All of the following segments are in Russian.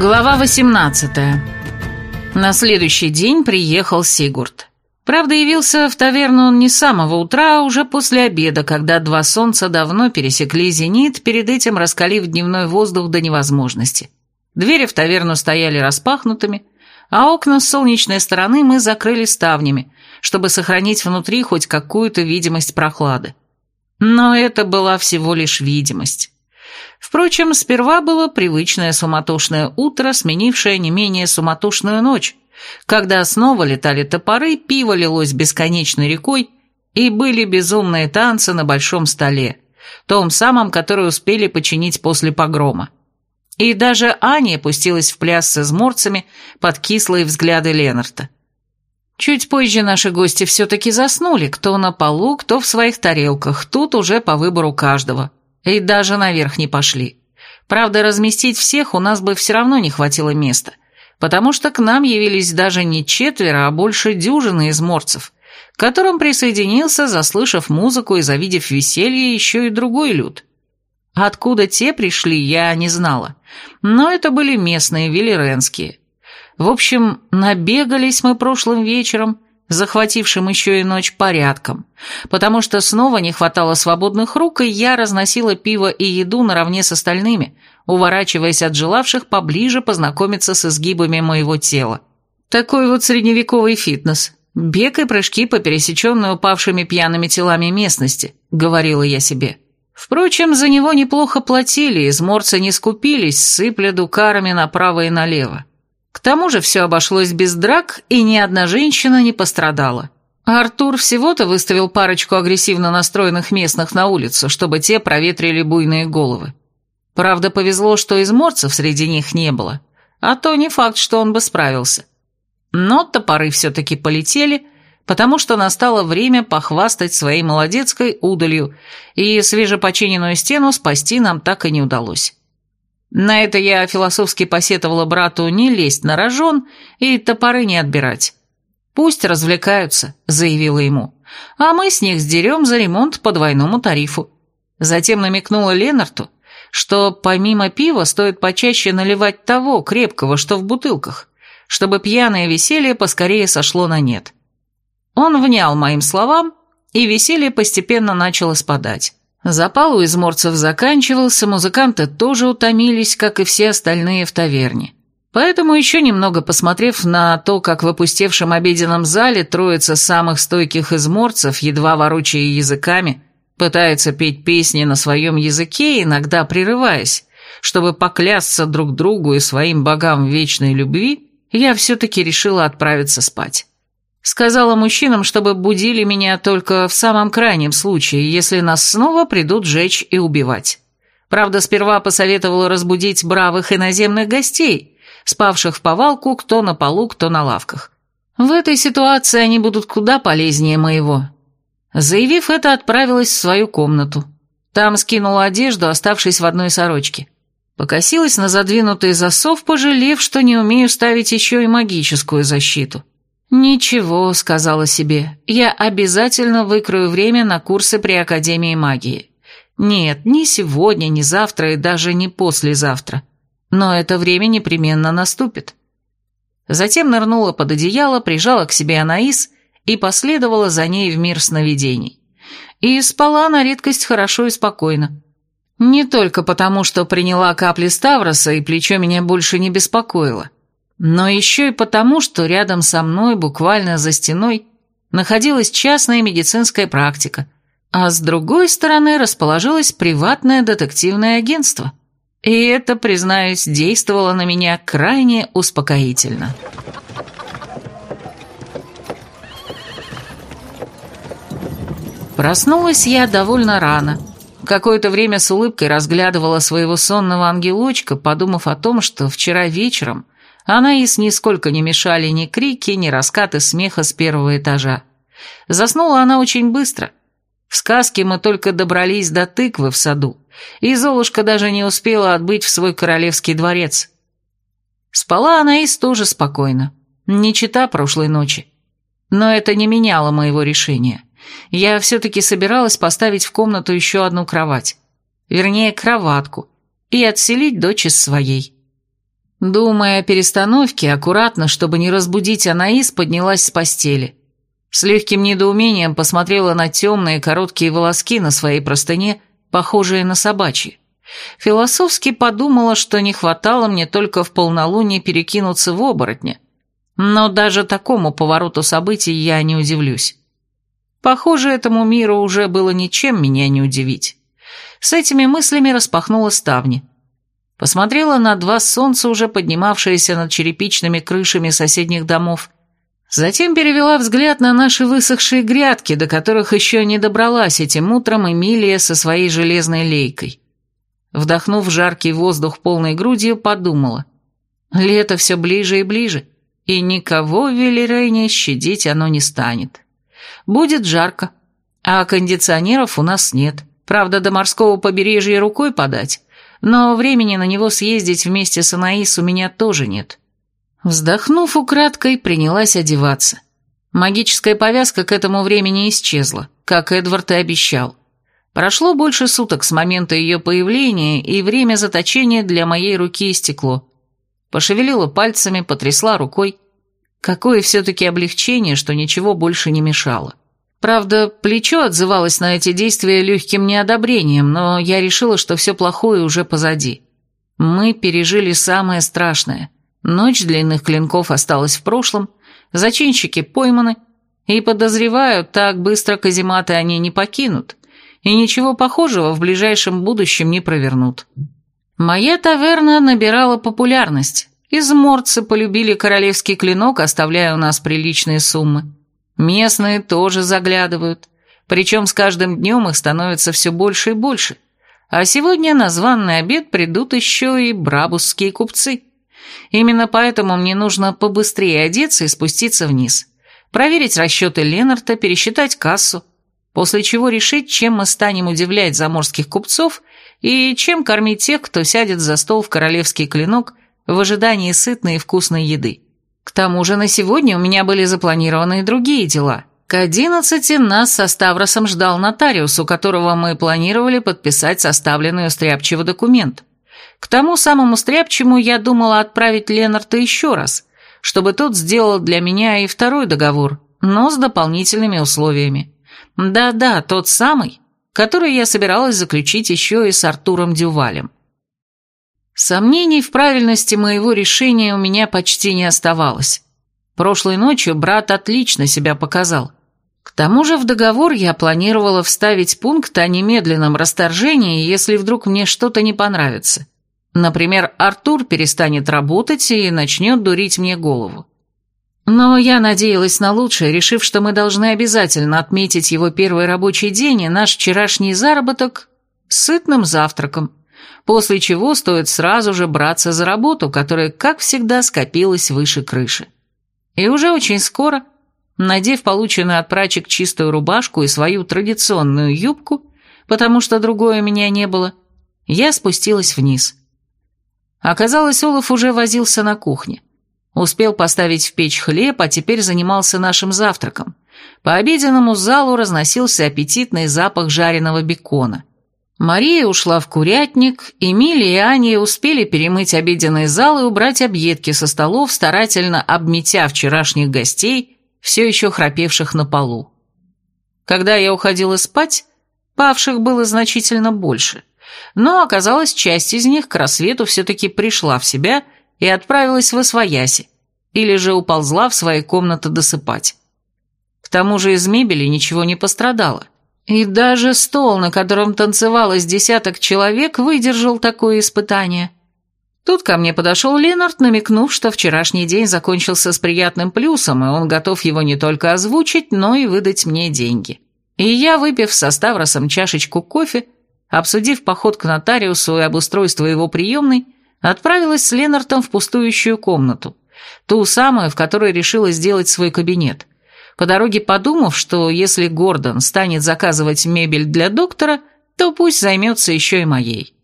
Глава 18 На следующий день приехал Сигурд. Правда, явился в таверну он не с самого утра, а уже после обеда, когда два солнца давно пересекли зенит, перед этим раскалив дневной воздух до невозможности. Двери в таверну стояли распахнутыми, а окна с солнечной стороны мы закрыли ставнями, чтобы сохранить внутри хоть какую-то видимость прохлады. Но это была всего лишь видимость. Впрочем, сперва было привычное суматошное утро, сменившее не менее суматошную ночь, когда снова летали топоры, пиво лилось бесконечной рекой, и были безумные танцы на большом столе, том самом, который успели починить после погрома. И даже Аня пустилась в пляс с изморцами под кислые взгляды Ленарта. Чуть позже наши гости все-таки заснули, кто на полу, кто в своих тарелках, тут уже по выбору каждого – и даже наверх не пошли. Правда, разместить всех у нас бы все равно не хватило места, потому что к нам явились даже не четверо, а больше дюжины изморцев, к которым присоединился, заслышав музыку и завидев веселье, еще и другой люд. Откуда те пришли, я не знала, но это были местные, велеренские. В общем, набегались мы прошлым вечером, захватившим еще и ночь порядком, потому что снова не хватало свободных рук, и я разносила пиво и еду наравне с остальными, уворачиваясь от желавших поближе познакомиться с изгибами моего тела. Такой вот средневековый фитнес. Бег и прыжки по пересеченной упавшими пьяными телами местности, говорила я себе. Впрочем, за него неплохо платили, изморцы не скупились, сыпля дукарами направо и налево. К тому же все обошлось без драк, и ни одна женщина не пострадала. Артур всего-то выставил парочку агрессивно настроенных местных на улицу, чтобы те проветрили буйные головы. Правда, повезло, что изморцев среди них не было, а то не факт, что он бы справился. Но топоры все-таки полетели, потому что настало время похвастать своей молодецкой удалью, и свежепочиненную стену спасти нам так и не удалось. На это я философски посетовала брату не лезть на рожон и топоры не отбирать. «Пусть развлекаются», — заявила ему, «а мы с них сдерем за ремонт по двойному тарифу». Затем намекнула Ленарту, что помимо пива стоит почаще наливать того крепкого, что в бутылках, чтобы пьяное веселье поскорее сошло на нет. Он внял моим словам, и веселье постепенно начало спадать. Запал у изморцев заканчивался, музыканты тоже утомились, как и все остальные в таверне. Поэтому еще немного посмотрев на то, как в опустевшем обеденном зале троица самых стойких изморцев, едва ворочая языками, пытается петь песни на своем языке, иногда прерываясь, чтобы поклясться друг другу и своим богам вечной любви, я все-таки решила отправиться спать. Сказала мужчинам, чтобы будили меня только в самом крайнем случае, если нас снова придут жечь и убивать. Правда, сперва посоветовала разбудить бравых иноземных гостей, спавших в повалку кто на полу, кто на лавках. В этой ситуации они будут куда полезнее моего. Заявив это, отправилась в свою комнату. Там скинула одежду, оставшись в одной сорочке. Покосилась на задвинутый засов, пожалев, что не умею ставить еще и магическую защиту. «Ничего», — сказала себе, — «я обязательно выкрою время на курсы при Академии магии. Нет, ни сегодня, ни завтра и даже не послезавтра. Но это время непременно наступит». Затем нырнула под одеяло, прижала к себе Анаис и последовала за ней в мир сновидений. И спала на редкость хорошо и спокойно. Не только потому, что приняла капли Ставроса и плечо меня больше не беспокоило но еще и потому, что рядом со мной, буквально за стеной, находилась частная медицинская практика, а с другой стороны расположилось приватное детективное агентство. И это, признаюсь, действовало на меня крайне успокоительно. Проснулась я довольно рано. Какое-то время с улыбкой разглядывала своего сонного ангелочка, подумав о том, что вчера вечером Анаис нисколько не мешали ни крики, ни раскаты смеха с первого этажа. Заснула она очень быстро. В сказке мы только добрались до тыквы в саду, и Золушка даже не успела отбыть в свой королевский дворец. Спала Анаис тоже спокойно, не чита прошлой ночи. Но это не меняло моего решения. Я все-таки собиралась поставить в комнату еще одну кровать. Вернее, кроватку. И отселить дочь из своей. Думая о перестановке, аккуратно, чтобы не разбудить Анаис, поднялась с постели. С легким недоумением посмотрела на темные короткие волоски на своей простыне, похожие на собачьи. Философски подумала, что не хватало мне только в полнолуние перекинуться в оборотня. Но даже такому повороту событий я не удивлюсь. Похоже, этому миру уже было ничем меня не удивить. С этими мыслями распахнула ставни. Посмотрела на два солнца, уже поднимавшиеся над черепичными крышами соседних домов. Затем перевела взгляд на наши высохшие грядки, до которых еще не добралась этим утром Эмилия со своей железной лейкой. Вдохнув жаркий воздух полной грудью, подумала. Лето все ближе и ближе, и никого в Велерейне щадить оно не станет. Будет жарко, а кондиционеров у нас нет. Правда, до морского побережья рукой подать, но времени на него съездить вместе с Анаис у меня тоже нет. Вздохнув украдкой, принялась одеваться. Магическая повязка к этому времени исчезла, как Эдвард и обещал. Прошло больше суток с момента ее появления, и время заточения для моей руки истекло. Пошевелила пальцами, потрясла рукой. Какое все-таки облегчение, что ничего больше не мешало. Правда, плечо отзывалось на эти действия легким неодобрением, но я решила, что все плохое уже позади. Мы пережили самое страшное. Ночь длинных клинков осталась в прошлом, зачинщики пойманы, и, подозреваю, так быстро казематы они не покинут, и ничего похожего в ближайшем будущем не провернут. Моя таверна набирала популярность. Изморцы полюбили королевский клинок, оставляя у нас приличные суммы. Местные тоже заглядывают, причем с каждым днем их становится все больше и больше. А сегодня на званный обед придут еще и брабусские купцы. Именно поэтому мне нужно побыстрее одеться и спуститься вниз. Проверить расчеты Ленарта, пересчитать кассу, после чего решить, чем мы станем удивлять заморских купцов и чем кормить тех, кто сядет за стол в королевский клинок в ожидании сытной и вкусной еды. К тому же на сегодня у меня были запланированы и другие дела. К одиннадцати нас со Ставросом ждал нотариус, у которого мы планировали подписать составленный у Стряпчего документ. К тому самому Стряпчему я думала отправить Ленарта еще раз, чтобы тот сделал для меня и второй договор, но с дополнительными условиями. Да-да, тот самый, который я собиралась заключить еще и с Артуром Дювалем. Сомнений в правильности моего решения у меня почти не оставалось. Прошлой ночью брат отлично себя показал. К тому же в договор я планировала вставить пункт о немедленном расторжении, если вдруг мне что-то не понравится. Например, Артур перестанет работать и начнет дурить мне голову. Но я надеялась на лучшее, решив, что мы должны обязательно отметить его первый рабочий день и наш вчерашний заработок сытным завтраком после чего стоит сразу же браться за работу, которая, как всегда, скопилась выше крыши. И уже очень скоро, надев полученную от прачек чистую рубашку и свою традиционную юбку, потому что другой у меня не было, я спустилась вниз. Оказалось, Олаф уже возился на кухне. Успел поставить в печь хлеб, а теперь занимался нашим завтраком. По обеденному залу разносился аппетитный запах жареного бекона – Мария ушла в курятник, Эмилия и Аня успели перемыть обеденный зал и убрать объедки со столов, старательно обметя вчерашних гостей, все еще храпевших на полу. Когда я уходила спать, павших было значительно больше, но оказалось, часть из них к рассвету все-таки пришла в себя и отправилась в Освояси, или же уползла в свои комнаты досыпать. К тому же из мебели ничего не пострадало. И даже стол, на котором танцевалось десяток человек, выдержал такое испытание. Тут ко мне подошел Ленард, намекнув, что вчерашний день закончился с приятным плюсом, и он готов его не только озвучить, но и выдать мне деньги. И я, выпив со Ставросом чашечку кофе, обсудив поход к нотариусу и обустройство его приемной, отправилась с Ленартом в пустующую комнату, ту самую, в которой решила сделать свой кабинет по дороге подумав, что если Гордон станет заказывать мебель для доктора, то пусть займется еще и моей.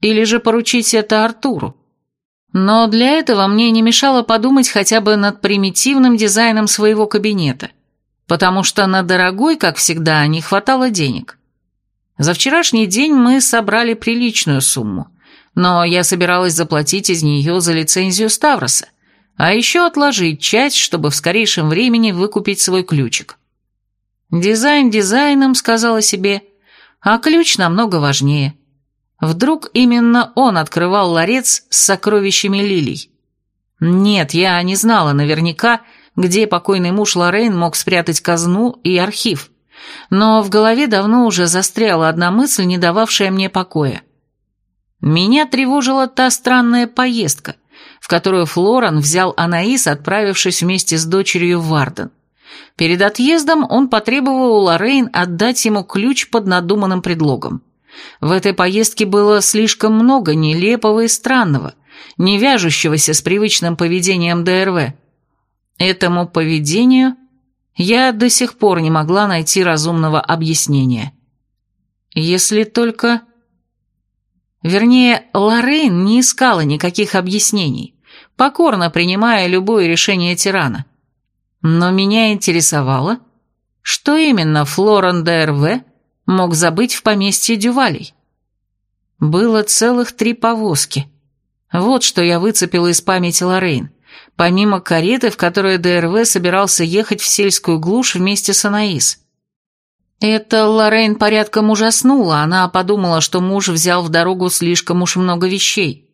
Или же поручить это Артуру. Но для этого мне не мешало подумать хотя бы над примитивным дизайном своего кабинета, потому что на дорогой, как всегда, не хватало денег. За вчерашний день мы собрали приличную сумму, но я собиралась заплатить из нее за лицензию Ставроса, а еще отложить часть, чтобы в скорейшем времени выкупить свой ключик. Дизайн дизайном, сказала себе, а ключ намного важнее. Вдруг именно он открывал ларец с сокровищами лилий. Нет, я не знала наверняка, где покойный муж Лоррейн мог спрятать казну и архив. Но в голове давно уже застряла одна мысль, не дававшая мне покоя. Меня тревожила та странная поездка, в которую Флоран взял Анаис, отправившись вместе с дочерью в Варден. Перед отъездом он потребовал у Лоррейн отдать ему ключ под надуманным предлогом. В этой поездке было слишком много нелепого и странного, не вяжущегося с привычным поведением ДРВ. Этому поведению я до сих пор не могла найти разумного объяснения. Если только... Вернее, Лоррейн не искала никаких объяснений, покорно принимая любое решение тирана. Но меня интересовало, что именно Флорен ДРВ мог забыть в поместье Дювалей. Было целых три повозки. Вот что я выцепила из памяти Лоррейн, помимо кареты, в которой ДРВ собирался ехать в сельскую глушь вместе с Анаис. Это Лоррейн порядком ужаснула, она подумала, что муж взял в дорогу слишком уж много вещей.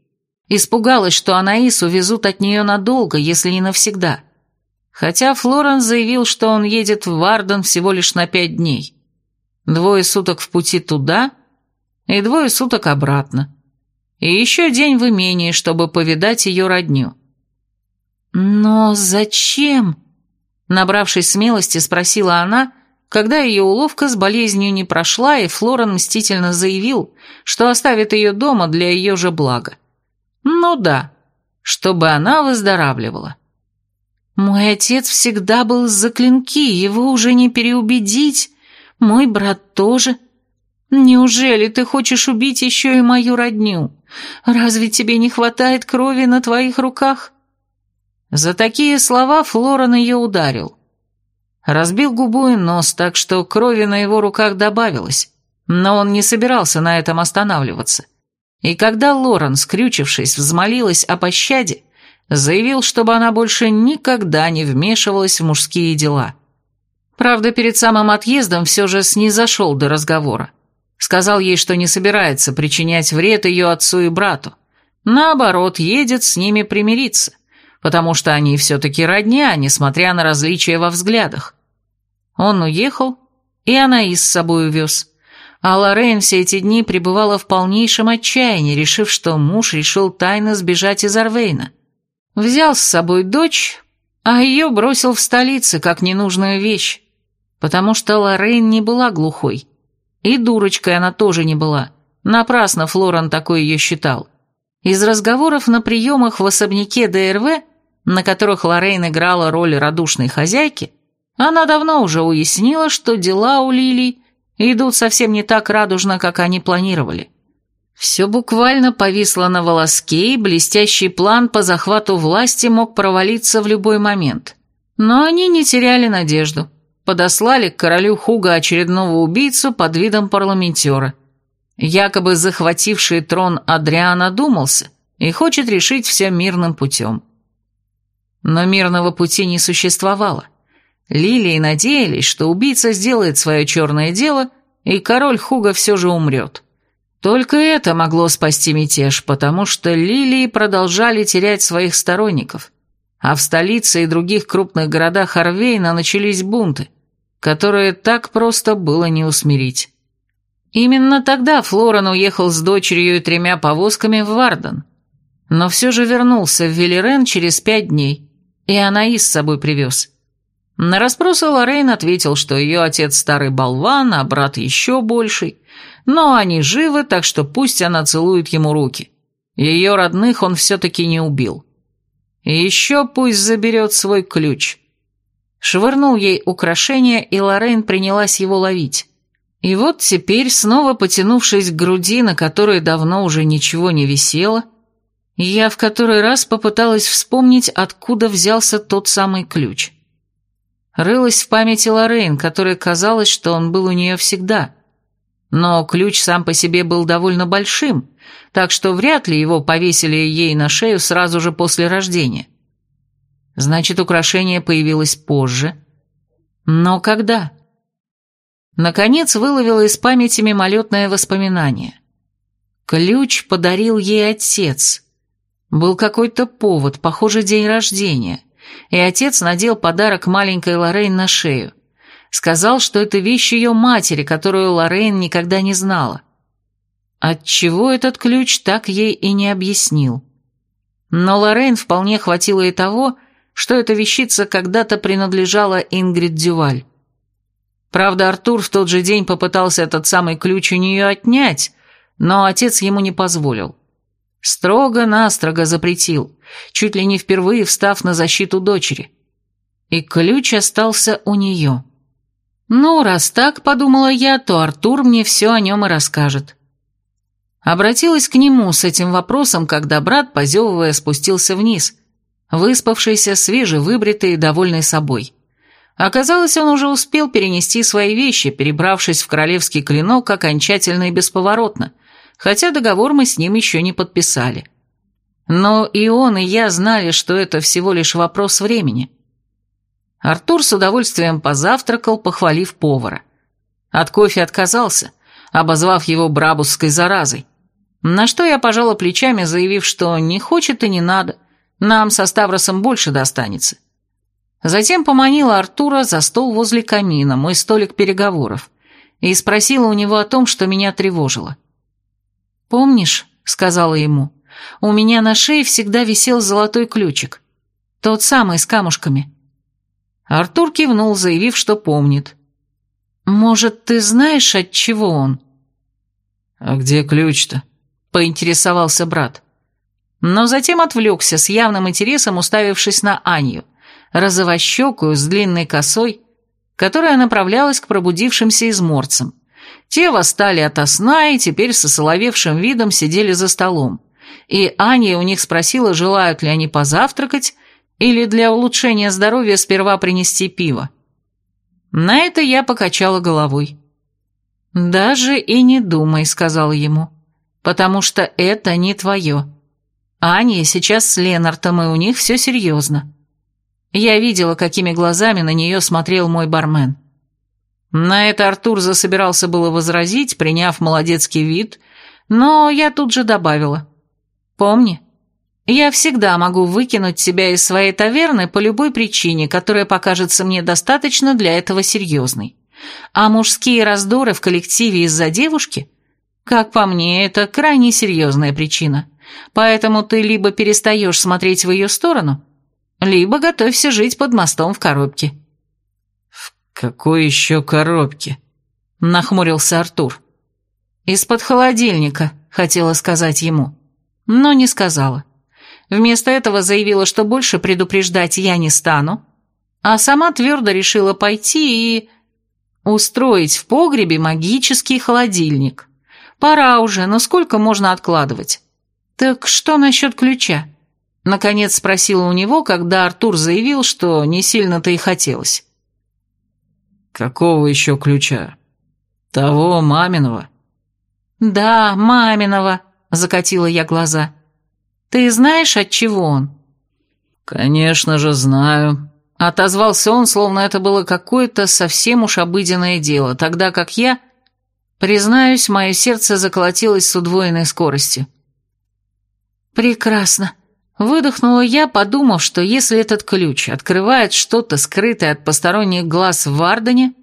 Испугалась, что Анаис увезут от нее надолго, если не навсегда. Хотя Флорен заявил, что он едет в Варден всего лишь на пять дней. Двое суток в пути туда и двое суток обратно. И еще день в имении, чтобы повидать ее родню. «Но зачем?» Набравшись смелости, спросила она, когда ее уловка с болезнью не прошла, и Флорен мстительно заявил, что оставит ее дома для ее же блага. Ну да, чтобы она выздоравливала. Мой отец всегда был за клинки, его уже не переубедить. Мой брат тоже. Неужели ты хочешь убить еще и мою родню? Разве тебе не хватает крови на твоих руках? За такие слова Флоран ее ударил. Разбил губу и нос, так что крови на его руках добавилось, но он не собирался на этом останавливаться. И когда Лорен, скрючившись, взмолилась о пощаде, заявил, чтобы она больше никогда не вмешивалась в мужские дела. Правда, перед самым отъездом все же снизошел до разговора. Сказал ей, что не собирается причинять вред ее отцу и брату. Наоборот, едет с ними примириться, потому что они все-таки родня, несмотря на различия во взглядах. Он уехал, и она и с собой увез. А Лоррейн все эти дни пребывала в полнейшем отчаянии, решив, что муж решил тайно сбежать из Арвейна. Взял с собой дочь, а ее бросил в столице, как ненужную вещь, потому что Лоррейн не была глухой. И дурочкой она тоже не была. Напрасно Флоран такой ее считал. Из разговоров на приемах в особняке ДРВ, на которых Лоррейн играла роль радушной хозяйки, она давно уже уяснила, что дела у Лилий идут совсем не так радужно, как они планировали. Все буквально повисло на волоске, и блестящий план по захвату власти мог провалиться в любой момент. Но они не теряли надежду. Подослали к королю Хуга очередного убийцу под видом парламентера. Якобы захвативший трон Адриана думался и хочет решить все мирным путем. Но мирного пути не существовало. Лилии надеялись, что убийца сделает свое черное дело, и король Хуга все же умрет. Только это могло спасти мятеж, потому что лилии продолжали терять своих сторонников, а в столице и других крупных городах Арвейна начались бунты, которые так просто было не усмирить. Именно тогда Флоран уехал с дочерью и тремя повозками в Варден, но все же вернулся в Велерен через пять дней, и Анаис с собой привез. На расспросы Лоррейн ответил, что ее отец старый болван, а брат еще больший, но они живы, так что пусть она целует ему руки. Ее родных он все-таки не убил. И еще пусть заберет свой ключ. Швырнул ей украшение, и Лоррейн принялась его ловить. И вот теперь, снова потянувшись к груди, на которой давно уже ничего не висело, я в который раз попыталась вспомнить, откуда взялся тот самый ключ. Рылась в памяти Лоррейн, которой казалось, что он был у нее всегда. Но ключ сам по себе был довольно большим, так что вряд ли его повесили ей на шею сразу же после рождения. Значит, украшение появилось позже. Но когда? Наконец выловила из памяти мимолетное воспоминание. Ключ подарил ей отец. Был какой-то повод, похоже, день рождения, и отец надел подарок маленькой Лоррейн на шею. Сказал, что это вещь ее матери, которую Лоррейн никогда не знала. Отчего этот ключ так ей и не объяснил. Но Лоррейн вполне хватило и того, что эта вещица когда-то принадлежала Ингрид Дюваль. Правда, Артур в тот же день попытался этот самый ключ у нее отнять, но отец ему не позволил. Строго-настрого запретил, чуть ли не впервые встав на защиту дочери. И ключ остался у нее. Ну, раз так, подумала я, то Артур мне все о нем и расскажет. Обратилась к нему с этим вопросом, когда брат, позевывая, спустился вниз, выспавшийся, свежевыбритый и довольный собой. Оказалось, он уже успел перенести свои вещи, перебравшись в королевский клинок окончательно и бесповоротно, хотя договор мы с ним еще не подписали. Но и он, и я знали, что это всего лишь вопрос времени. Артур с удовольствием позавтракал, похвалив повара. От кофе отказался, обозвав его брабусской заразой. На что я пожала плечами, заявив, что не хочет и не надо, нам со Ставросом больше достанется. Затем поманила Артура за стол возле камина, мой столик переговоров, и спросила у него о том, что меня тревожило. «Помнишь, — сказала ему, — у меня на шее всегда висел золотой ключик, тот самый с камушками». Артур кивнул, заявив, что помнит. «Может, ты знаешь, от чего он?» «А где ключ-то?» — поинтересовался брат. Но затем отвлекся, с явным интересом уставившись на Аню розовощекую с длинной косой, которая направлялась к пробудившимся изморцам. Те восстали ото сна и теперь со соловевшим видом сидели за столом. И Аня у них спросила, желают ли они позавтракать или для улучшения здоровья сперва принести пиво. На это я покачала головой. «Даже и не думай», — сказал ему, — «потому что это не твое. Аня сейчас с Ленартом, и у них все серьезно. Я видела, какими глазами на нее смотрел мой бармен. На это Артур засобирался было возразить, приняв молодецкий вид, но я тут же добавила. «Помни, я всегда могу выкинуть тебя из своей таверны по любой причине, которая покажется мне достаточно для этого серьезной. А мужские раздоры в коллективе из-за девушки, как по мне, это крайне серьезная причина. Поэтому ты либо перестаешь смотреть в ее сторону, либо готовься жить под мостом в коробке». «В какой еще коробке?» — нахмурился Артур. «Из-под холодильника», — хотела сказать ему, но не сказала. Вместо этого заявила, что больше предупреждать я не стану, а сама твердо решила пойти и... устроить в погребе магический холодильник. Пора уже, но сколько можно откладывать? Так что насчет ключа? Наконец спросила у него, когда Артур заявил, что не сильно-то и хотелось. «Какого еще ключа? Того маминого?» «Да, маминого», — закатила я глаза. «Ты знаешь, от чего он?» «Конечно же знаю», — отозвался он, словно это было какое-то совсем уж обыденное дело, тогда как я, признаюсь, мое сердце заколотилось с удвоенной скоростью. «Прекрасно», Выдохнула я, подумав, что если этот ключ открывает что-то скрытое от посторонних глаз в Вардене,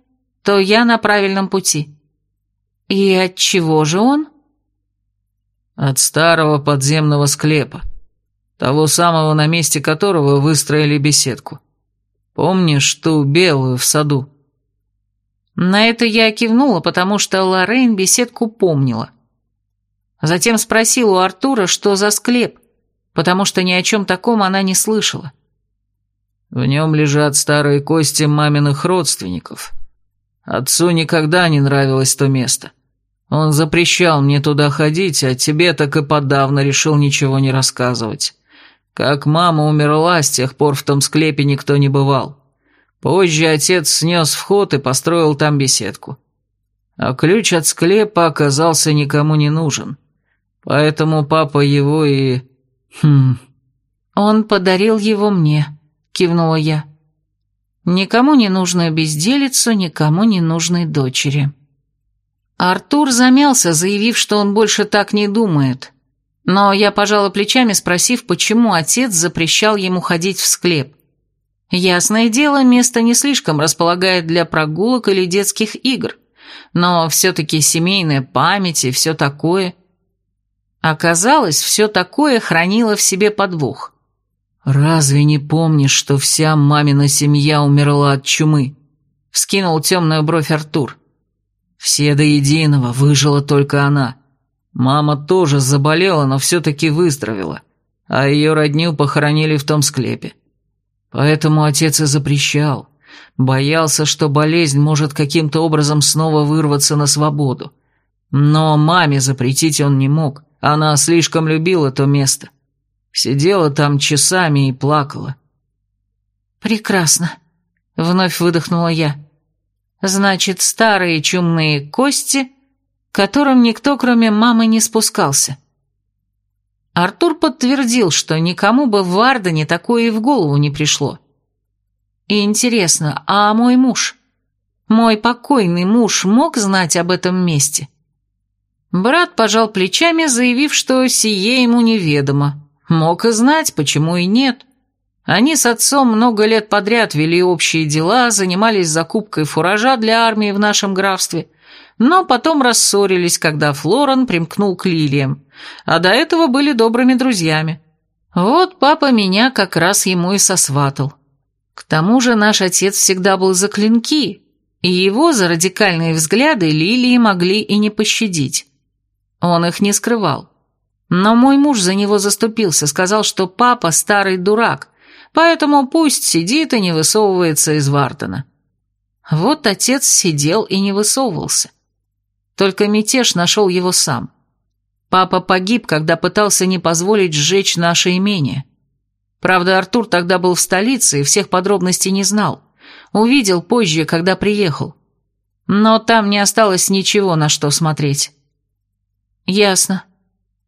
то я на правильном пути. И от чего же он? От старого подземного склепа, того самого, на месте которого выстроили беседку. Помнишь ту белую в саду? На это я кивнула, потому что Лоррейн беседку помнила. Затем спросила у Артура, что за склеп, потому что ни о чем таком она не слышала. В нем лежат старые кости маминых родственников. Отцу никогда не нравилось то место. Он запрещал мне туда ходить, а тебе так и подавно решил ничего не рассказывать. Как мама умерла, с тех пор в том склепе никто не бывал. Позже отец снес вход и построил там беседку. а ключ от склепа оказался никому не нужен. Поэтому папа его и... Хм... «Он подарил его мне», — кивнула я. «Никому не нужную безделицу, никому не нужной дочери». Артур замялся, заявив, что он больше так не думает. Но я пожала плечами, спросив, почему отец запрещал ему ходить в склеп. Ясное дело, место не слишком располагает для прогулок или детских игр, но все-таки семейная память и все такое. Оказалось, все такое хранило в себе подвох. «Разве не помнишь, что вся мамина семья умерла от чумы?» — вскинул темную бровь Артур. «Все до единого, выжила только она. Мама тоже заболела, но все-таки выздоровела, а ее родню похоронили в том склепе. Поэтому отец и запрещал. Боялся, что болезнь может каким-то образом снова вырваться на свободу. Но маме запретить он не мог, она слишком любила то место». Сидела там часами и плакала. «Прекрасно», — вновь выдохнула я. «Значит, старые чумные кости, которым никто, кроме мамы, не спускался». Артур подтвердил, что никому бы в Вардене такое и в голову не пришло. И интересно, а мой муж? Мой покойный муж мог знать об этом месте? Брат пожал плечами, заявив, что сие ему неведомо. Мог и знать, почему и нет. Они с отцом много лет подряд вели общие дела, занимались закупкой фуража для армии в нашем графстве, но потом рассорились, когда Флоран примкнул к лилиям, а до этого были добрыми друзьями. Вот папа меня как раз ему и сосватал. К тому же наш отец всегда был за клинки, и его за радикальные взгляды лилии могли и не пощадить. Он их не скрывал. Но мой муж за него заступился, сказал, что папа старый дурак, поэтому пусть сидит и не высовывается из Вартона. Вот отец сидел и не высовывался. Только мятеж нашел его сам. Папа погиб, когда пытался не позволить сжечь наше имение. Правда, Артур тогда был в столице и всех подробностей не знал. Увидел позже, когда приехал. Но там не осталось ничего, на что смотреть. «Ясно»,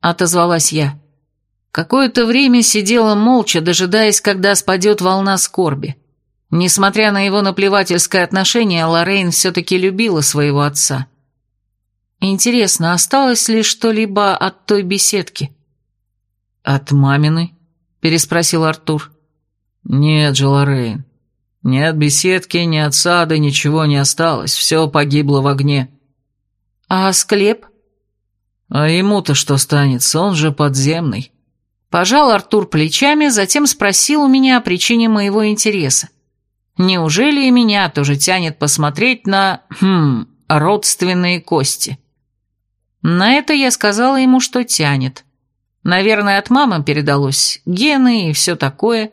отозвалась я. Какое-то время сидела молча, дожидаясь, когда спадет волна скорби. Несмотря на его наплевательское отношение, Лоррейн все-таки любила своего отца. Интересно, осталось ли что-либо от той беседки? «От мамины?» – переспросил Артур. «Нет же, Лоррейн. Ни от беседки, ни от сада ничего не осталось, все погибло в огне». «А склеп?» «А ему-то что станется, он же подземный». Пожал Артур плечами, затем спросил у меня о причине моего интереса. Неужели и меня тоже тянет посмотреть на, хм, родственные кости? На это я сказала ему, что тянет. Наверное, от мамы передалось, гены и все такое.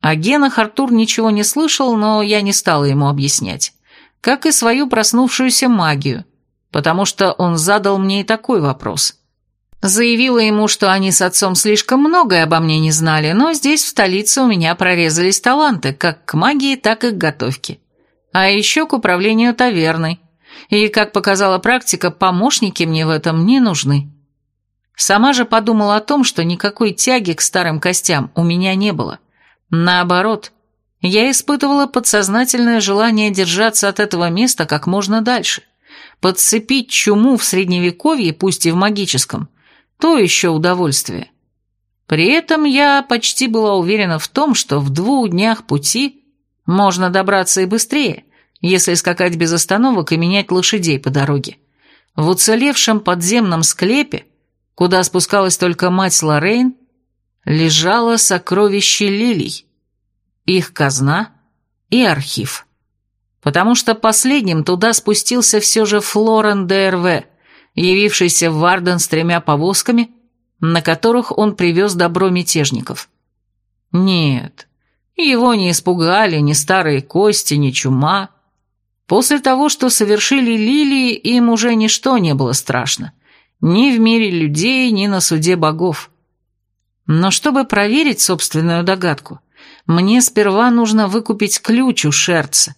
О генах Артур ничего не слышал, но я не стала ему объяснять. Как и свою проснувшуюся магию – потому что он задал мне и такой вопрос. Заявила ему, что они с отцом слишком многое обо мне не знали, но здесь, в столице, у меня прорезались таланты, как к магии, так и к готовке. А еще к управлению таверной. И, как показала практика, помощники мне в этом не нужны. Сама же подумала о том, что никакой тяги к старым костям у меня не было. Наоборот, я испытывала подсознательное желание держаться от этого места как можно дальше – Подцепить чуму в средневековье, пусть и в магическом, то еще удовольствие. При этом я почти была уверена в том, что в двух днях пути можно добраться и быстрее, если скакать без остановок и менять лошадей по дороге. В уцелевшем подземном склепе, куда спускалась только мать Лоррейн, лежало сокровище лилий, их казна и архив потому что последним туда спустился все же Флорен ДРВ, явившийся в Варден с тремя повозками, на которых он привез добро мятежников. Нет, его не испугали ни старые кости, ни чума. После того, что совершили лилии, им уже ничто не было страшно. Ни в мире людей, ни на суде богов. Но чтобы проверить собственную догадку, мне сперва нужно выкупить ключ у Шерца.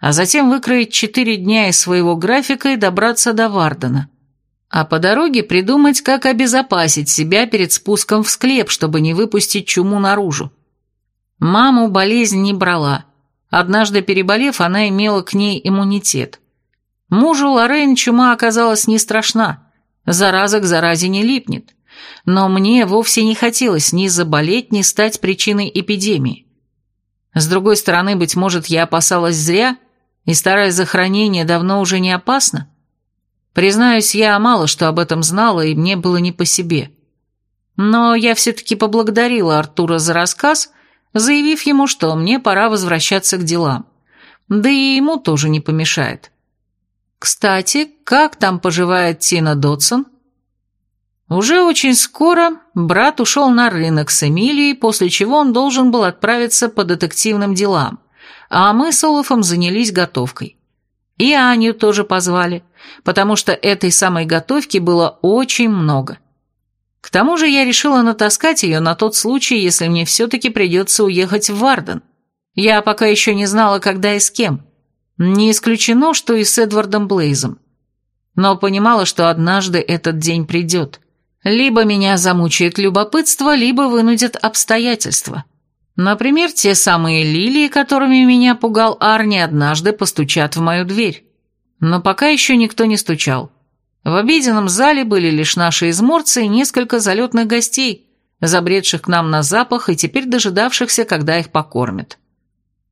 А затем выкроить четыре дня из своего графика и добраться до Вардена. А по дороге придумать, как обезопасить себя перед спуском в склеп, чтобы не выпустить чуму наружу. Маму болезнь не брала. Однажды переболев, она имела к ней иммунитет. Мужу Лоррейн чума оказалась не страшна, зараза к заразе не липнет. Но мне вовсе не хотелось ни заболеть, ни стать причиной эпидемии. С другой стороны, быть может, я опасалась зря, и старое захоронение давно уже не опасно. Признаюсь, я мало что об этом знала, и мне было не по себе. Но я все-таки поблагодарила Артура за рассказ, заявив ему, что мне пора возвращаться к делам. Да и ему тоже не помешает. Кстати, как там поживает Тина Дотсон? Уже очень скоро брат ушел на рынок с Эмилией, после чего он должен был отправиться по детективным делам, а мы с Олафом занялись готовкой. И Аню тоже позвали, потому что этой самой готовки было очень много. К тому же я решила натаскать ее на тот случай, если мне все-таки придется уехать в Варден. Я пока еще не знала, когда и с кем. Не исключено, что и с Эдвардом Блейзом. Но понимала, что однажды этот день придет. Либо меня замучает любопытство, либо вынудят обстоятельства. Например, те самые лилии, которыми меня пугал Арни, однажды постучат в мою дверь. Но пока еще никто не стучал. В обеденном зале были лишь наши изморцы и несколько залетных гостей, забредших к нам на запах и теперь дожидавшихся, когда их покормят.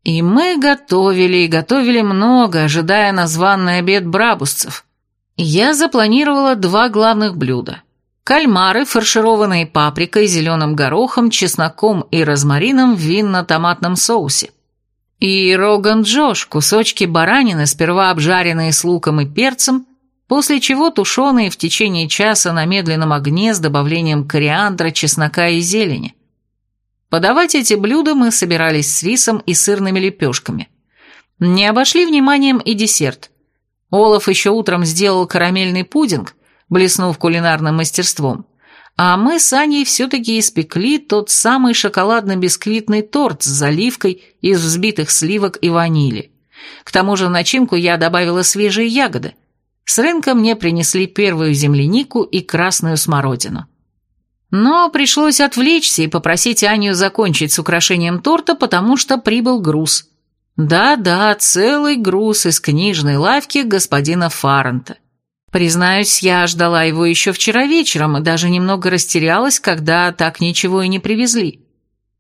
И мы готовили, и готовили много, ожидая названный обед брабусцев. Я запланировала два главных блюда – Кальмары, фаршированные паприкой, зеленым горохом, чесноком и розмарином в винно-томатном соусе. И роган джош, кусочки баранины, сперва обжаренные с луком и перцем, после чего тушеные в течение часа на медленном огне с добавлением кориандра, чеснока и зелени. Подавать эти блюда мы собирались с рисом и сырными лепешками. Не обошли вниманием и десерт. Олаф еще утром сделал карамельный пудинг – блеснув кулинарным мастерством, а мы с Аней все-таки испекли тот самый шоколадно-бисквитный торт с заливкой из взбитых сливок и ванили. К тому же начинку я добавила свежие ягоды. С рынка мне принесли первую землянику и красную смородину. Но пришлось отвлечься и попросить Аню закончить с украшением торта, потому что прибыл груз. Да-да, целый груз из книжной лавки господина Фаррента. Признаюсь, я ждала его еще вчера вечером и даже немного растерялась, когда так ничего и не привезли.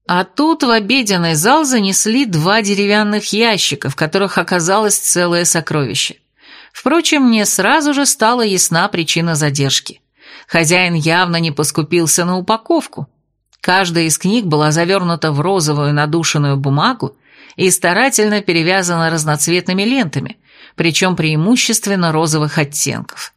А тут в обеденный зал занесли два деревянных ящика, в которых оказалось целое сокровище. Впрочем, мне сразу же стала ясна причина задержки. Хозяин явно не поскупился на упаковку. Каждая из книг была завернута в розовую надушенную бумагу и старательно перевязана разноцветными лентами, причем преимущественно розовых оттенков.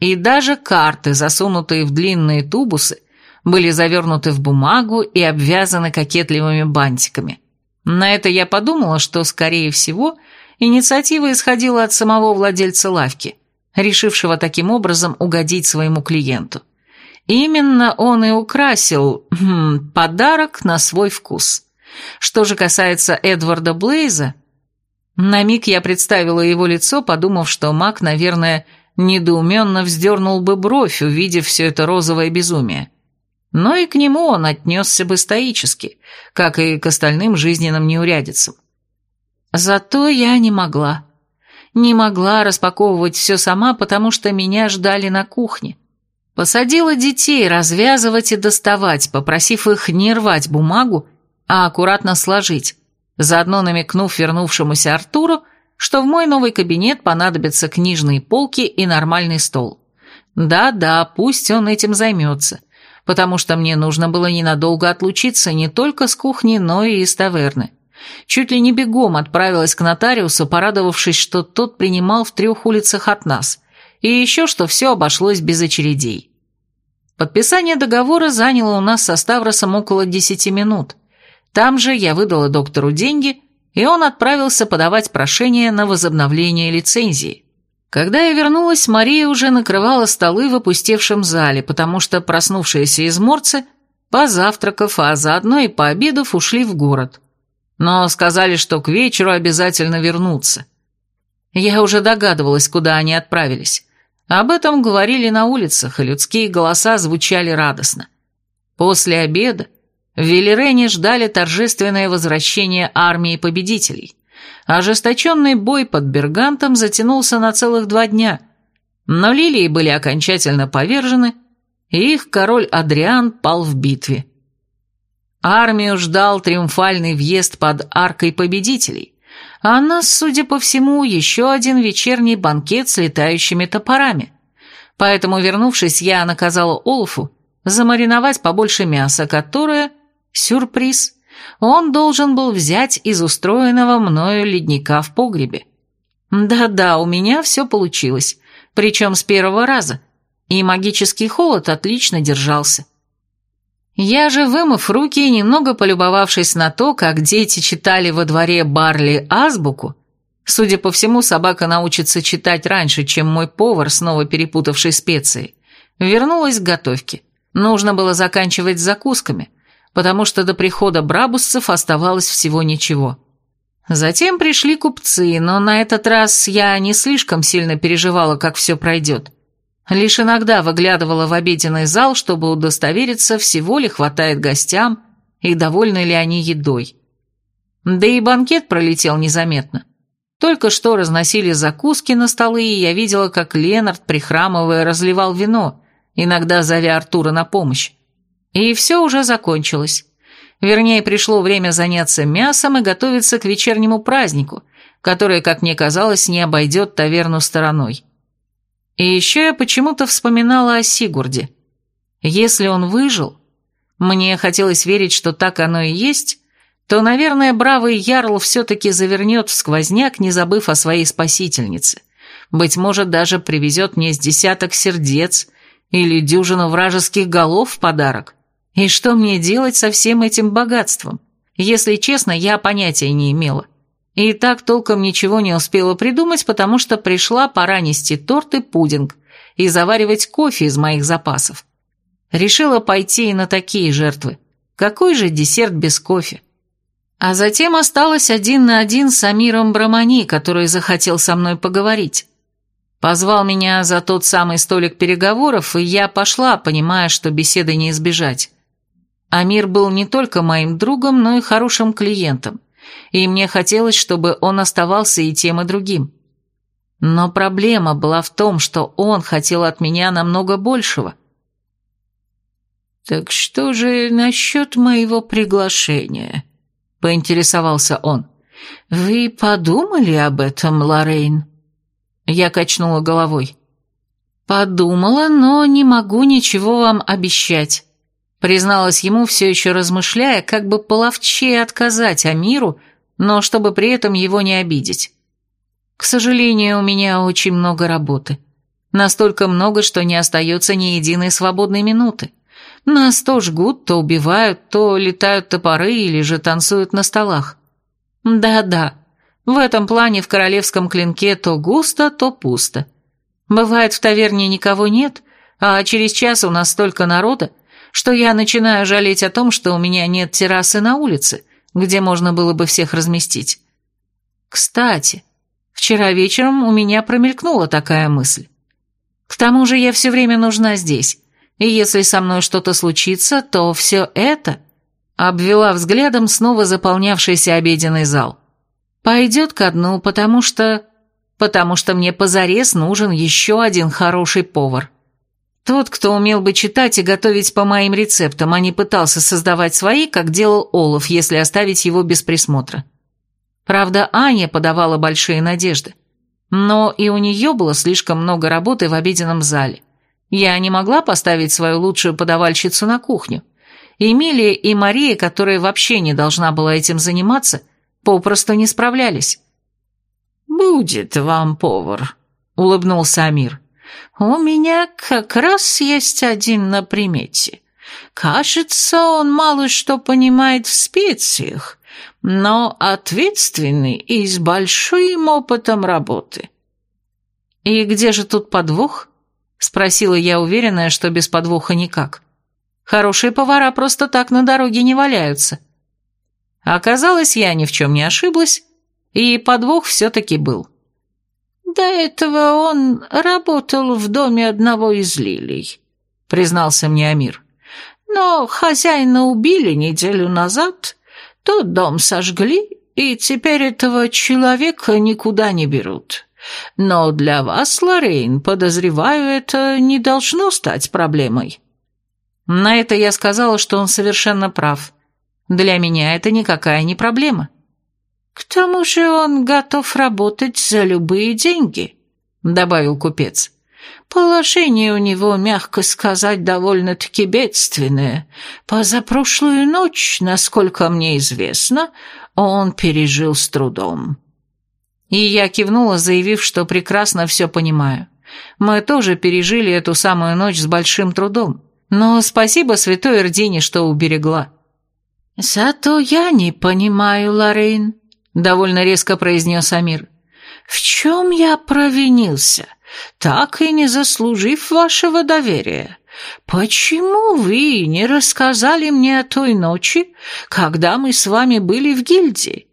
И даже карты, засунутые в длинные тубусы, были завернуты в бумагу и обвязаны кокетливыми бантиками. На это я подумала, что, скорее всего, инициатива исходила от самого владельца лавки, решившего таким образом угодить своему клиенту. Именно он и украсил хм, подарок на свой вкус. Что же касается Эдварда Блейза, на миг я представила его лицо, подумав, что маг, наверное, недоуменно вздернул бы бровь, увидев все это розовое безумие. Но и к нему он отнесся бы стоически, как и к остальным жизненным неурядицам. Зато я не могла. Не могла распаковывать все сама, потому что меня ждали на кухне. Посадила детей развязывать и доставать, попросив их не рвать бумагу, а аккуратно сложить заодно намекнув вернувшемуся Артуру, что в мой новый кабинет понадобятся книжные полки и нормальный стол. Да-да, пусть он этим займется, потому что мне нужно было ненадолго отлучиться не только с кухни, но и из таверны. Чуть ли не бегом отправилась к нотариусу, порадовавшись, что тот принимал в трех улицах от нас, и еще что все обошлось без очередей. Подписание договора заняло у нас со Ставросом около десяти минут – там же я выдала доктору деньги, и он отправился подавать прошение на возобновление лицензии. Когда я вернулась, Мария уже накрывала столы в опустевшем зале, потому что проснувшиеся изморцы, позавтракав, а заодно и пообедав, ушли в город. Но сказали, что к вечеру обязательно вернутся – Я уже догадывалась, куда они отправились. Об этом говорили на улицах, и людские голоса звучали радостно. После обеда в Велерене ждали торжественное возвращение армии победителей. Ожесточенный бой под Бергантом затянулся на целых два дня, но лилии были окончательно повержены, и их король Адриан пал в битве. Армию ждал триумфальный въезд под аркой победителей, а нас, судя по всему, еще один вечерний банкет с летающими топорами. Поэтому, вернувшись, я наказала Олафу замариновать побольше мяса, которое, сюрприз, он должен был взять из устроенного мною ледника в погребе. Да-да, у меня все получилось, причем с первого раза, и магический холод отлично держался. Я же, вымыв руки и немного полюбовавшись на то, как дети читали во дворе Барли азбуку, судя по всему, собака научится читать раньше, чем мой повар, снова перепутавший специи, вернулась к готовке. Нужно было заканчивать с закусками, потому что до прихода брабусцев оставалось всего ничего. Затем пришли купцы, но на этот раз я не слишком сильно переживала, как все пройдет. Лишь иногда выглядывала в обеденный зал, чтобы удостовериться, всего ли хватает гостям и довольны ли они едой. Да и банкет пролетел незаметно. Только что разносили закуски на столы, и я видела, как Ленард, прихрамывая, разливал вино, иногда зовя Артура на помощь. И все уже закончилось. Вернее, пришло время заняться мясом и готовиться к вечернему празднику, который, как мне казалось, не обойдет таверну стороной. И еще я почему-то вспоминала о Сигурде. Если он выжил, мне хотелось верить, что так оно и есть, то, наверное, бравый Ярл все-таки завернет в сквозняк, не забыв о своей спасительнице. Быть может, даже привезет мне с десяток сердец или дюжину вражеских голов в подарок. И что мне делать со всем этим богатством? Если честно, я понятия не имела. И так толком ничего не успела придумать, потому что пришла пора нести торт и пудинг и заваривать кофе из моих запасов. Решила пойти и на такие жертвы. Какой же десерт без кофе? А затем осталась один на один с Амиром Брамани, который захотел со мной поговорить. Позвал меня за тот самый столик переговоров, и я пошла, понимая, что беседы не избежать. Амир был не только моим другом, но и хорошим клиентом и мне хотелось, чтобы он оставался и тем, и другим. Но проблема была в том, что он хотел от меня намного большего. «Так что же насчет моего приглашения?» — поинтересовался он. «Вы подумали об этом, Лоррейн?» Я качнула головой. «Подумала, но не могу ничего вам обещать призналась ему, все еще размышляя, как бы половчее отказать Амиру, но чтобы при этом его не обидеть. К сожалению, у меня очень много работы. Настолько много, что не остается ни единой свободной минуты. Нас то жгут, то убивают, то летают топоры или же танцуют на столах. Да-да, в этом плане в королевском клинке то густо, то пусто. Бывает, в таверне никого нет, а через час у нас столько народа, что я начинаю жалеть о том, что у меня нет террасы на улице, где можно было бы всех разместить. Кстати, вчера вечером у меня промелькнула такая мысль. К тому же я все время нужна здесь, и если со мной что-то случится, то все это...» Обвела взглядом снова заполнявшийся обеденный зал. «Пойдет ко дну, потому что... потому что мне позарез нужен еще один хороший повар». Тот, кто умел бы читать и готовить по моим рецептам, а не пытался создавать свои, как делал Олаф, если оставить его без присмотра. Правда, Аня подавала большие надежды. Но и у нее было слишком много работы в обеденном зале. Я не могла поставить свою лучшую подавальщицу на кухню. Эмилия и Мария, которая вообще не должна была этим заниматься, попросту не справлялись. «Будет вам повар», — улыбнулся Амир. «У меня как раз есть один на примете. Кажется, он мало что понимает в специях, но ответственный и с большим опытом работы». «И где же тут подвох?» — спросила я, уверенная, что без подвоха никак. «Хорошие повара просто так на дороге не валяются». Оказалось, я ни в чем не ошиблась, и подвох все-таки был. До этого он работал в доме одного из лилий, признался мне Амир. Но хозяина убили неделю назад, тот дом сожгли, и теперь этого человека никуда не берут. Но для вас, Лоррейн, подозреваю, это не должно стать проблемой». На это я сказала, что он совершенно прав. Для меня это никакая не проблема. «К тому же он готов работать за любые деньги», — добавил купец. «Положение у него, мягко сказать, довольно-таки бедственное. Позапрошлую ночь, насколько мне известно, он пережил с трудом». И я кивнула, заявив, что прекрасно все понимаю. Мы тоже пережили эту самую ночь с большим трудом. Но спасибо святой Эрдине, что уберегла. «Зато я не понимаю, Лоррейн», — довольно резко произнес Амир. «В чем я провинился, так и не заслужив вашего доверия? Почему вы не рассказали мне о той ночи, когда мы с вами были в гильдии?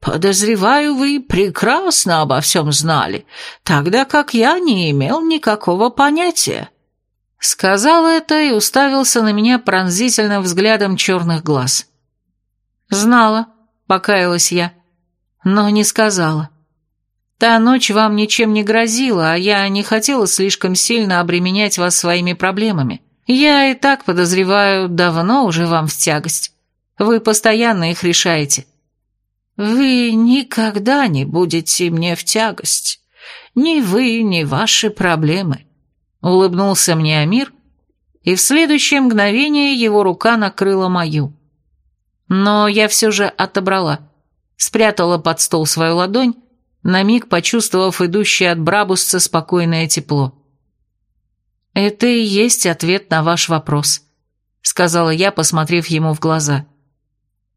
Подозреваю, вы прекрасно обо всем знали, тогда как я не имел никакого понятия». Сказал это и уставился на меня пронзительным взглядом черных глаз. «Знала», — покаялась я, — «но не сказала. Та ночь вам ничем не грозила, а я не хотела слишком сильно обременять вас своими проблемами. Я и так, подозреваю, давно уже вам в тягость. Вы постоянно их решаете». «Вы никогда не будете мне в тягость. Ни вы, ни ваши проблемы». Улыбнулся мне Амир, и в следующее мгновение его рука накрыла мою. Но я все же отобрала, спрятала под стол свою ладонь, на миг почувствовав идущее от Брабусца спокойное тепло. «Это и есть ответ на ваш вопрос», — сказала я, посмотрев ему в глаза.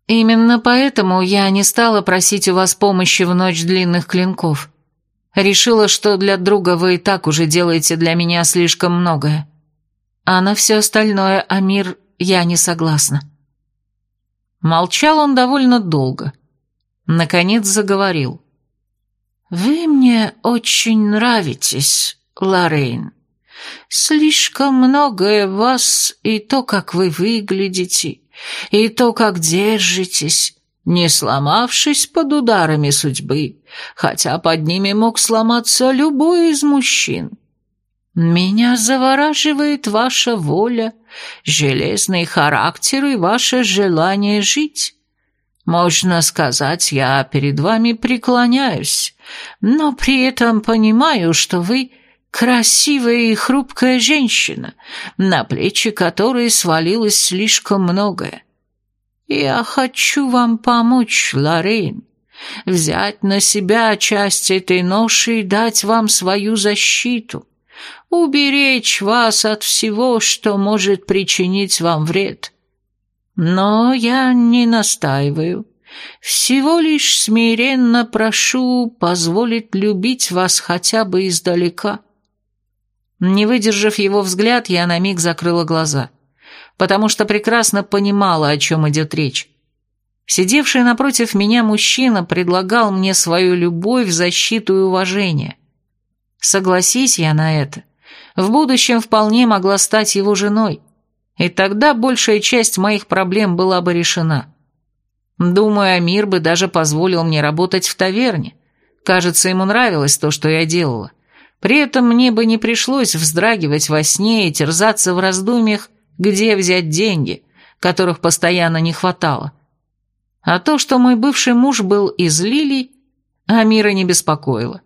«Именно поэтому я не стала просить у вас помощи в ночь длинных клинков. Решила, что для друга вы и так уже делаете для меня слишком многое. А на все остальное, Амир, я не согласна». Молчал он довольно долго. Наконец заговорил. «Вы мне очень нравитесь, Лоррейн. Слишком многое в вас, и то, как вы выглядите, и то, как держитесь, не сломавшись под ударами судьбы, хотя под ними мог сломаться любой из мужчин. Меня завораживает ваша воля, железный характер и ваше желание жить. Можно сказать, я перед вами преклоняюсь, но при этом понимаю, что вы красивая и хрупкая женщина, на плечи которой свалилось слишком многое. Я хочу вам помочь, Лоррейн, взять на себя часть этой ноши и дать вам свою защиту, уберечь вас от всего, что может причинить вам вред. Но я не настаиваю, всего лишь смиренно прошу позволить любить вас хотя бы издалека». Не выдержав его взгляд, я на миг закрыла глаза потому что прекрасно понимала, о чем идет речь. Сидевший напротив меня мужчина предлагал мне свою любовь, защиту и уважение. Согласись я на это, в будущем вполне могла стать его женой, и тогда большая часть моих проблем была бы решена. Думаю, Амир бы даже позволил мне работать в таверне. Кажется, ему нравилось то, что я делала. При этом мне бы не пришлось вздрагивать во сне и терзаться в раздумьях, где взять деньги, которых постоянно не хватало? А то, что мой бывший муж был из Лилий, Амира не беспокоило.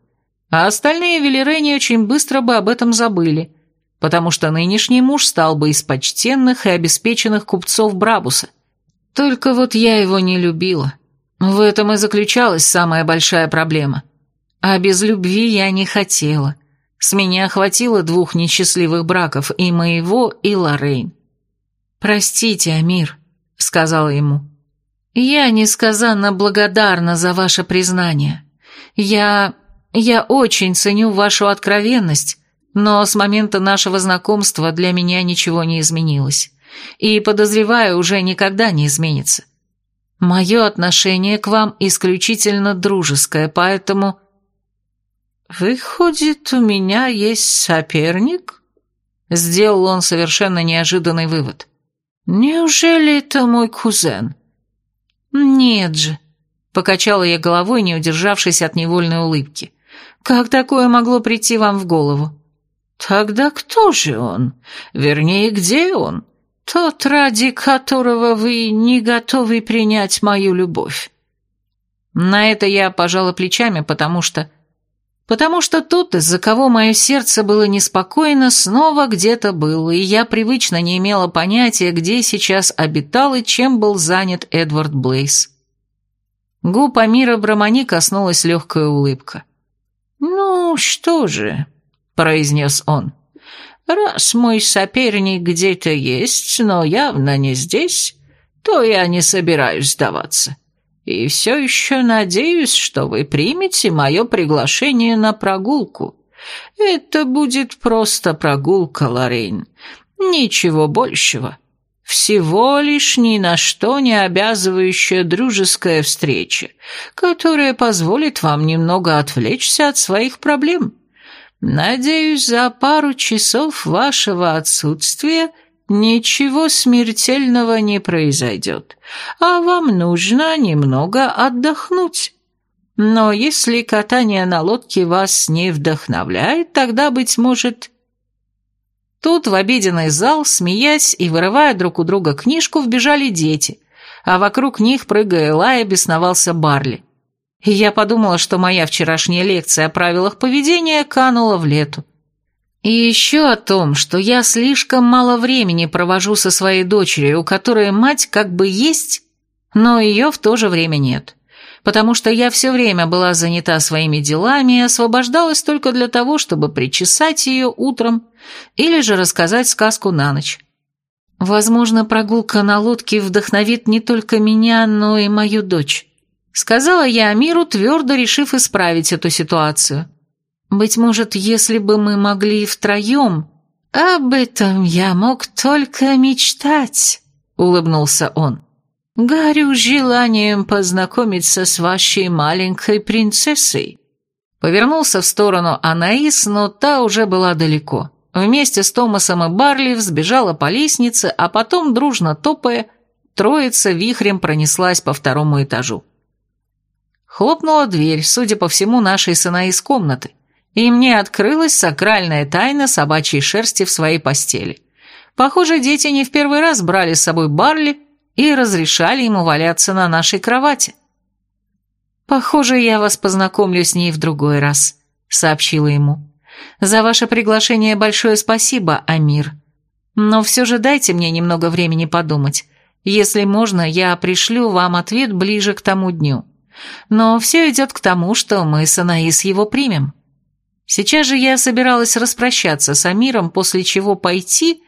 А остальные велерени очень быстро бы об этом забыли, потому что нынешний муж стал бы из почтенных и обеспеченных купцов Брабуса. Только вот я его не любила. В этом и заключалась самая большая проблема. А без любви я не хотела. С меня хватило двух несчастливых браков, и моего, и Лоррейн. «Простите, Амир», — сказала ему. «Я несказанно благодарна за ваше признание. Я... я очень ценю вашу откровенность, но с момента нашего знакомства для меня ничего не изменилось. И, подозреваю, уже никогда не изменится. Мое отношение к вам исключительно дружеское, поэтому...» «Выходит, у меня есть соперник?» Сделал он совершенно неожиданный вывод. «Неужели это мой кузен?» «Нет же», — покачала я головой, не удержавшись от невольной улыбки. «Как такое могло прийти вам в голову?» «Тогда кто же он? Вернее, где он? Тот, ради которого вы не готовы принять мою любовь?» На это я пожала плечами, потому что потому что тот, из-за кого мое сердце было неспокойно, снова где-то был, и я привычно не имела понятия, где сейчас обитал и чем был занят Эдвард Блейс. Губ Амира Брамани коснулась легкая улыбка. «Ну, что же», — произнес он, — «раз мой соперник где-то есть, но явно не здесь, то я не собираюсь сдаваться и все еще надеюсь, что вы примете мое приглашение на прогулку. Это будет просто прогулка, Лорейн. Ничего большего. Всего лишь ни на что не обязывающая дружеская встреча, которая позволит вам немного отвлечься от своих проблем. Надеюсь, за пару часов вашего отсутствия – ничего смертельного не произойдет, а вам нужно немного отдохнуть. Но если катание на лодке вас не вдохновляет, тогда, быть может...» Тут в обеденный зал, смеясь и вырывая друг у друга книжку, вбежали дети, а вокруг них, прыгая лая, бесновался Барли. Я подумала, что моя вчерашняя лекция о правилах поведения канула в лету. И еще о том, что я слишком мало времени провожу со своей дочерью, у которой мать как бы есть, но ее в то же время нет. Потому что я все время была занята своими делами и освобождалась только для того, чтобы причесать ее утром или же рассказать сказку на ночь. Возможно, прогулка на лодке вдохновит не только меня, но и мою дочь. Сказала я Амиру, твердо решив исправить эту ситуацию. Быть может, если бы мы могли втроем... Об этом я мог только мечтать, улыбнулся он. Горю желанием познакомиться с вашей маленькой принцессой. Повернулся в сторону Анаис, но та уже была далеко. Вместе с Томасом и Барли взбежала по лестнице, а потом, дружно топая, троица вихрем пронеслась по второму этажу. Хлопнула дверь, судя по всему, нашей с Анаис комнаты и мне открылась сакральная тайна собачьей шерсти в своей постели. Похоже, дети не в первый раз брали с собой Барли и разрешали ему валяться на нашей кровати. «Похоже, я вас познакомлю с ней в другой раз», — сообщила ему. «За ваше приглашение большое спасибо, Амир. Но все же дайте мне немного времени подумать. Если можно, я пришлю вам ответ ближе к тому дню. Но все идет к тому, что мы с Анаис его примем». Сейчас же я собиралась распрощаться с Амиром, после чего пойти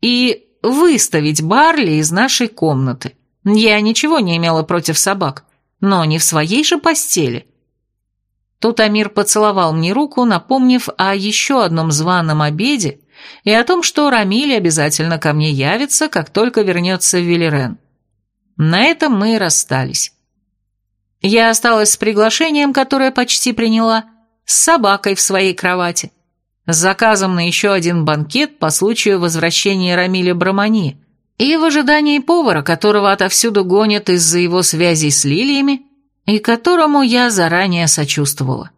и выставить Барли из нашей комнаты. Я ничего не имела против собак, но не в своей же постели. Тут Амир поцеловал мне руку, напомнив о еще одном званом обеде и о том, что Рамиль обязательно ко мне явится, как только вернется Велерен. На этом мы и расстались. Я осталась с приглашением, которое почти приняла, с собакой в своей кровати, с заказом на еще один банкет по случаю возвращения Рамиля Брамани и в ожидании повара, которого отовсюду гонят из-за его связей с лилиями и которому я заранее сочувствовала.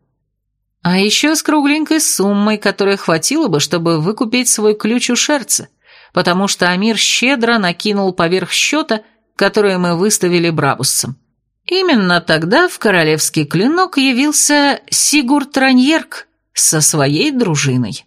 А еще с кругленькой суммой, которой хватило бы, чтобы выкупить свой ключ у шерца, потому что Амир щедро накинул поверх счета, который мы выставили брабусцам. Именно тогда в королевский клинок явился Сигурд Раньерк со своей дружиной.